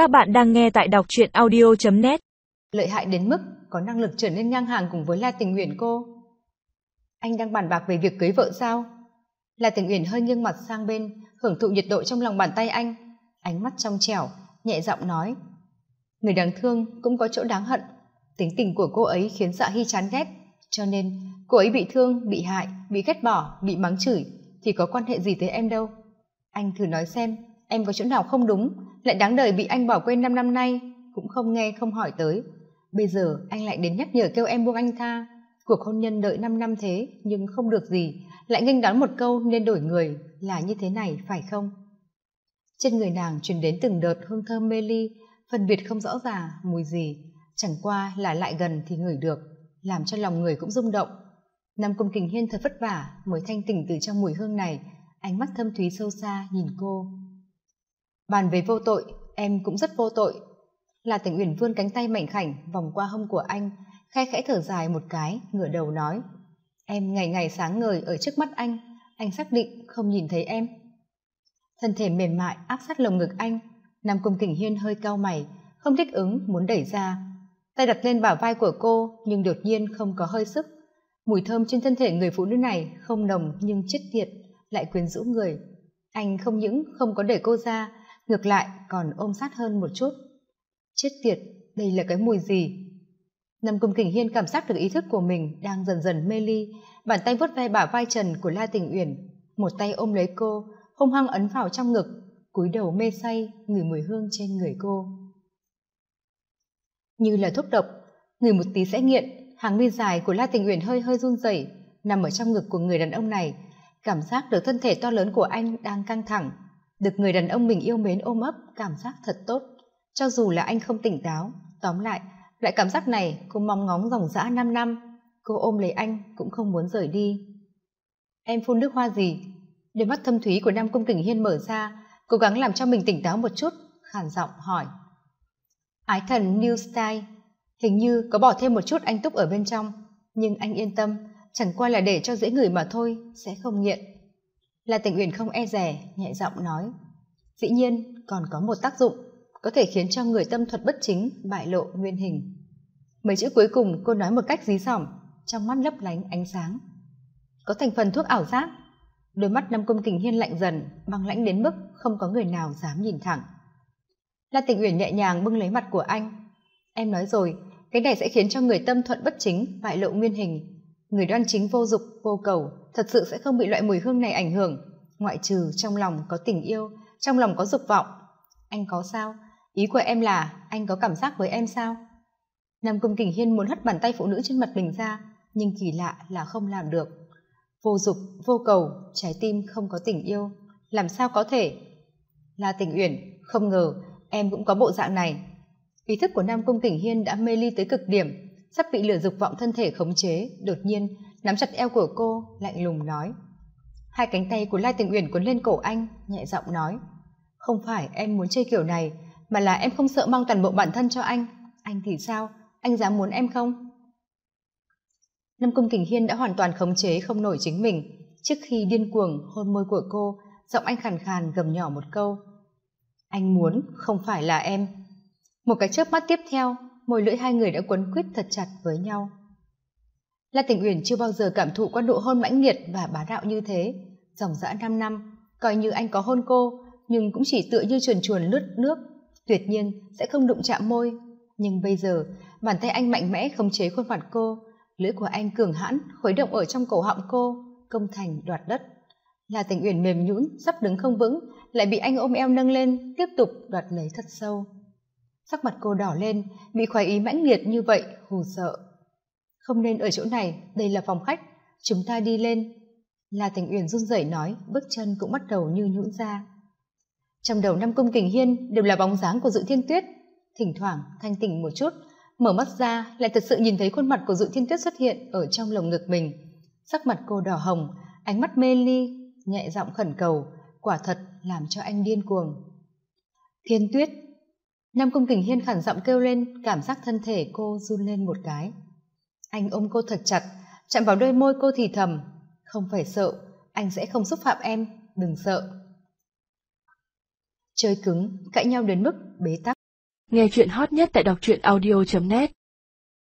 Các bạn đang nghe tại đọc truyện audio.net Lợi hại đến mức có năng lực trở nên ngang hàng cùng với La Tình Uyển cô. Anh đang bàn bạc về việc cưới vợ sao? La Tình Uyển hơi nghiêng mặt sang bên, hưởng thụ nhiệt độ trong lòng bàn tay anh. Ánh mắt trong trẻo, nhẹ giọng nói. Người đáng thương cũng có chỗ đáng hận. Tính tình của cô ấy khiến dạ hy chán ghét. Cho nên cô ấy bị thương, bị hại, bị ghét bỏ, bị mắng chửi thì có quan hệ gì tới em đâu. Anh thử nói xem, em có chỗ nào không đúng lại đáng đời bị anh bỏ quên năm năm nay, cũng không nghe, không hỏi tới. Bây giờ anh lại đến nhắc nhở kêu em buông anh tha. Cuộc hôn nhân đợi năm năm thế, nhưng không được gì. Lại nghênh đón một câu nên đổi người là như thế này, phải không? Trên người nàng truyền đến từng đợt hương thơm mê ly, phân biệt không rõ ràng, mùi gì. Chẳng qua là lại gần thì ngửi được, làm cho lòng người cũng rung động. Nam cung kình hiên thật vất vả, mới thanh tỉnh từ trong mùi hương này. Ánh mắt thâm thúy sâu xa nhìn cô bàn về vô tội, em cũng rất vô tội. Là tỉnh uyển vươn cánh tay mảnh khảnh vòng qua hông của anh, khe khẽ thở dài một cái, ngửa đầu nói, em ngày ngày sáng ngời ở trước mắt anh anh xác định không nhìn thấy em. Thân thể mềm mại áp sát lồng ngực anh nam cung kình hiên hơi cau mày, không thích ứng, muốn đẩy ra. Tay đặt lên bả vai của cô, nhưng đột nhiên không có hơi sức. Mùi thơm trên thân thể người phụ nữ này không nồng nhưng chết tiệt, lại quyến rũ người. Anh không những không có để cô ra ngược lại, còn ôm sát hơn một chút. Chết tiệt, đây là cái mùi gì? Nằm cùng kình hiên cảm giác được ý thức của mình đang dần dần mê ly. Bàn tay vuốt ve bả vai trần của la tình uyển. Một tay ôm lấy cô, hung hăng ấn vào trong ngực, cúi đầu mê say, ngửi mùi hương trên người cô. Như là thuốc độc, người một tí sẽ nghiện. Hàng mi dài của la tình uyển hơi hơi run rẩy, nằm ở trong ngực của người đàn ông này. Cảm giác được thân thể to lớn của anh đang căng thẳng được người đàn ông mình yêu mến ôm ấp, cảm giác thật tốt. Cho dù là anh không tỉnh táo, tóm lại, loại cảm giác này cô mong ngóng dòng dã năm năm. Cô ôm lấy anh cũng không muốn rời đi. Em phun nước hoa gì? Đôi mắt thâm thúy của nam cung kình hiên mở ra, cố gắng làm cho mình tỉnh táo một chút khản giọng hỏi. Ái thần new style hình như có bỏ thêm một chút anh túc ở bên trong, nhưng anh yên tâm, chẳng qua là để cho dễ người mà thôi, sẽ không nghiện là tình uyển không e rẻ nhẹ giọng nói. Dĩ nhiên, còn có một tác dụng, có thể khiến cho người tâm thuật bất chính bại lộ nguyên hình. Mấy chữ cuối cùng cô nói một cách dí dỏm, trong mắt lấp lánh ánh sáng. Có thành phần thuốc ảo giác. Đôi mắt năm công kình hiên lạnh dần, băng lãnh đến mức không có người nào dám nhìn thẳng. La tình uyển nhẹ nhàng bưng lấy mặt của anh. Em nói rồi, cái này sẽ khiến cho người tâm thuận bất chính bại lộ nguyên hình người đoan chính vô dục vô cầu, thật sự sẽ không bị loại mùi hương này ảnh hưởng. Ngoại trừ trong lòng có tình yêu, trong lòng có dục vọng. Anh có sao? Ý của em là, anh có cảm giác với em sao? Nam cung kình hiên muốn hất bàn tay phụ nữ trên mặt mình ra, nhưng kỳ lạ là không làm được. Vô dục, vô cầu, trái tim không có tình yêu. Làm sao có thể? Là tình uyển, không ngờ, em cũng có bộ dạng này. Ý thức của nam cung kình hiên đã mê ly tới cực điểm sắp bị lửa dục vọng thân thể khống chế, đột nhiên, nắm chặt eo của cô, lạnh lùng nói. Hai cánh tay của lai tình uyển cuốn lên cổ anh, nhẹ giọng nói. Không phải em muốn chơi kiểu này, mà là em không sợ mang toàn bộ bản thân cho anh. Anh thì sao? Anh dám muốn em không? Lâm cung kình hiên đã hoàn toàn khống chế không nổi chính mình. Trước khi điên cuồng hôn môi của cô, giọng anh khàn khàn gầm nhỏ một câu. Anh muốn không phải là em. Một cái chớp mắt tiếp theo môi lưỡi hai người đã quấn quýt thật chặt với nhau. La tình uyển chưa bao giờ cảm thụ qua độ hôn mãnh liệt và bá đạo như thế. Dòng dã năm năm, coi như anh có hôn cô, nhưng cũng chỉ tựa như chuồn chuồn lướt nước. Tuyệt nhiên, sẽ không đụng chạm môi. Nhưng bây giờ, bàn tay anh mạnh mẽ khống chế khuôn mặt cô. Lưỡi của anh cường hãn, khuấy động ở trong cổ họng cô, công thành đoạt đất. Là tình uyển mềm nhũn, sắp đứng không vững, lại bị anh ôm eo nâng lên, tiếp tục đoạt lấy thật sâu sắc mặt cô đỏ lên, bị khoái ý mãnh liệt như vậy, hù sợ. Không nên ở chỗ này, đây là phòng khách. Chúng ta đi lên. Là tình uyển run rẩy nói, bước chân cũng bắt đầu như nhũn ra. Trong đầu năm cung kình hiên đều là bóng dáng của dự thiên tuyết. Thỉnh thoảng, thanh tỉnh một chút, mở mắt ra, lại thật sự nhìn thấy khuôn mặt của dự thiên tuyết xuất hiện ở trong lồng ngực mình. Sắc mặt cô đỏ hồng, ánh mắt mê ly, nhẹ giọng khẩn cầu, quả thật làm cho anh điên cuồng. Thiên tuyết nam cung kình hiên khản giọng kêu lên, cảm giác thân thể cô run lên một cái. Anh ôm cô thật chặt, chạm vào đôi môi cô thì thầm, không phải sợ, anh sẽ không xúc phạm em, đừng sợ. Chơi cứng, cãi nhau đến mức bế tắc. Nghe chuyện hot nhất tại đọc truyện audio.net